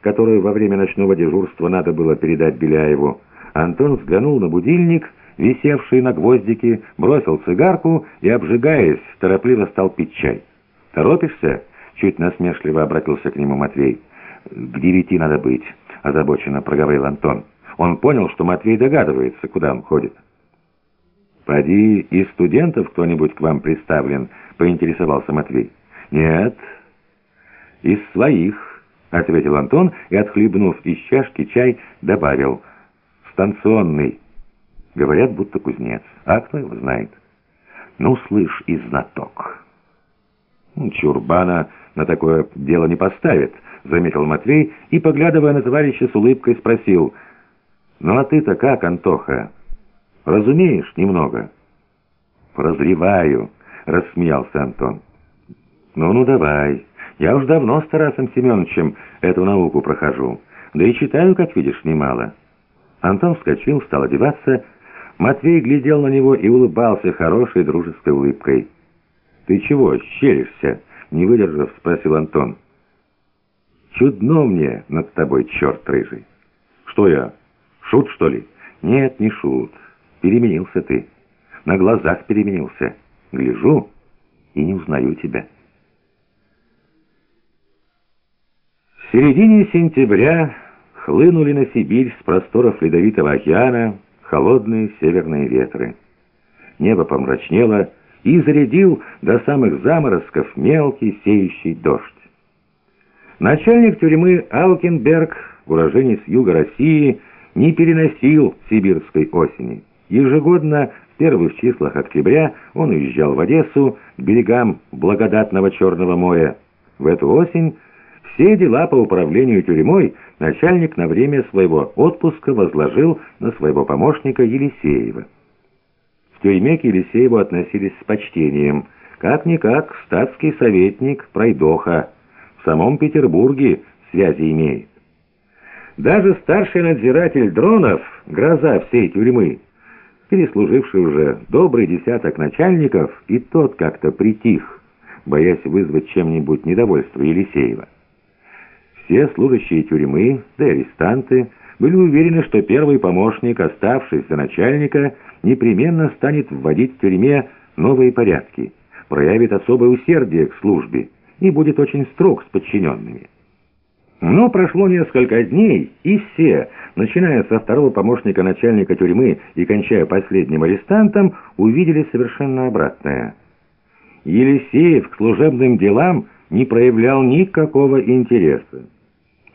которую во время ночного дежурства надо было передать Беляеву, Антон взглянул на будильник, висевший на гвоздике, бросил цигарку и, обжигаясь, торопливо стал пить чай. «Торопишься?» — чуть насмешливо обратился к нему Матвей. «К девяти надо быть», — озабоченно проговорил Антон. Он понял, что Матвей догадывается, куда он ходит. «Поди, из студентов кто-нибудь к вам представлен?» — поинтересовался Матвей. «Нет, из своих», — ответил Антон и, отхлебнув из чашки чай, добавил. «Станционный». Говорят, будто кузнец. А кто его знает? Ну, слышь, и знаток. Чурбана на такое дело не поставит, заметил Матвей и, поглядывая на товарища с улыбкой, спросил. Ну, а ты-то как, Антоха? Разумеешь немного? Прозреваю, рассмеялся Антон. Ну-ну, давай. Я уж давно с Тарасом Семеновичем эту науку прохожу. Да и читаю, как видишь, немало. Антон вскочил, стал одеваться Матвей глядел на него и улыбался хорошей дружеской улыбкой. «Ты чего, щелишься?» — не выдержав, спросил Антон. «Чудно мне над тобой, черт рыжий». «Что я, шут, что ли?» «Нет, не шут. Переменился ты. На глазах переменился. Гляжу и не узнаю тебя». В середине сентября хлынули на Сибирь с просторов Ледовитого океана холодные северные ветры. Небо помрачнело и зарядил до самых заморозков мелкий сеющий дождь. Начальник тюрьмы Алкенберг, уроженец юга России, не переносил сибирской осени. Ежегодно в первых числах октября он уезжал в Одессу к берегам благодатного Черного моря. В эту осень все дела по управлению тюрьмой начальник на время своего отпуска возложил на своего помощника Елисеева. В тюрьме к Елисееву относились с почтением. Как-никак статский советник Пройдоха в самом Петербурге связи имеет. Даже старший надзиратель Дронов, гроза всей тюрьмы, переслуживший уже добрый десяток начальников, и тот как-то притих, боясь вызвать чем-нибудь недовольство Елисеева. Все служащие тюрьмы, да и арестанты, были уверены, что первый помощник, оставшись начальника, непременно станет вводить в тюрьме новые порядки, проявит особое усердие к службе и будет очень строг с подчиненными. Но прошло несколько дней, и все, начиная со второго помощника начальника тюрьмы и кончая последним арестантом, увидели совершенно обратное. Елисеев к служебным делам не проявлял никакого интереса.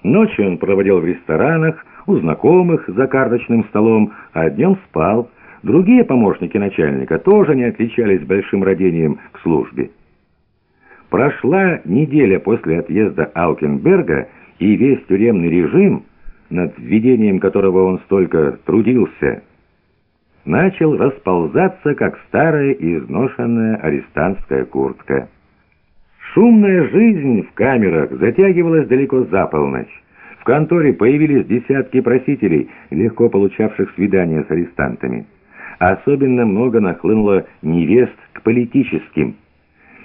Ночью он проводил в ресторанах, у знакомых за карточным столом, а днем спал. Другие помощники начальника тоже не отличались большим родением к службе. Прошла неделя после отъезда Алкенберга, и весь тюремный режим, над введением которого он столько трудился, начал расползаться, как старая изношенная арестантская куртка. Шумная жизнь в камерах затягивалась далеко за полночь. В конторе появились десятки просителей, легко получавших свидания с арестантами. Особенно много нахлынуло невест к политическим.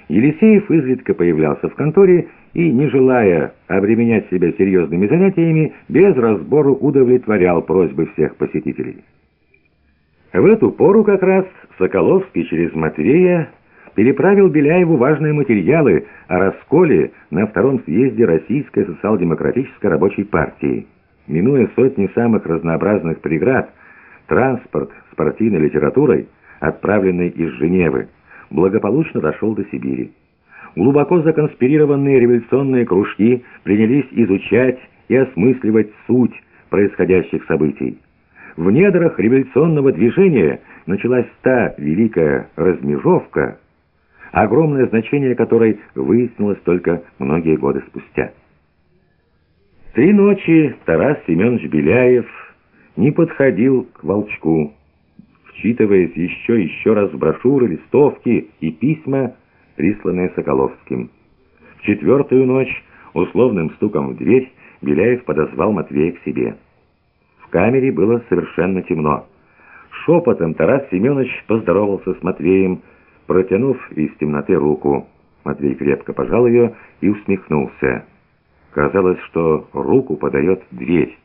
Елисеев изредка появлялся в конторе и, не желая обременять себя серьезными занятиями, без разбору удовлетворял просьбы всех посетителей. В эту пору как раз Соколовский через Матвея переправил Беляеву важные материалы о расколе на втором съезде Российской социал-демократической рабочей партии. Минуя сотни самых разнообразных преград, транспорт с партийной литературой, отправленный из Женевы, благополучно дошел до Сибири. Глубоко законспирированные революционные кружки принялись изучать и осмысливать суть происходящих событий. В недрах революционного движения началась та великая размежевка, огромное значение которой выяснилось только многие годы спустя. Три ночи Тарас Семенович Беляев не подходил к Волчку, вчитываясь еще и еще раз в брошюры, листовки и письма, присланные Соколовским. В четвертую ночь условным стуком в дверь Беляев подозвал Матвея к себе. В камере было совершенно темно. Шепотом Тарас Семенович поздоровался с Матвеем, протянув из темноты руку. Матвей крепко пожал ее и усмехнулся. Казалось, что руку подает дверь.